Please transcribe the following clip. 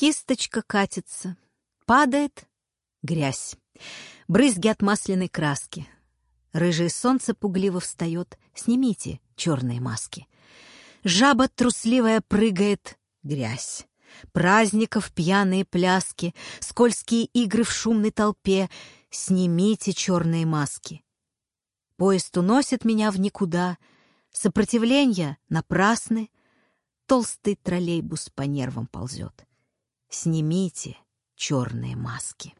Кисточка катится, падает грязь, брызги от масляной краски. Рыжее солнце пугливо встает, снимите черные маски. Жаба трусливая прыгает, грязь. Праздников пьяные пляски, скользкие игры в шумной толпе. Снимите черные маски. Поезд уносит меня в никуда. Сопротивления напрасны. Толстый троллейбус по нервам ползет. Снимите черные маски.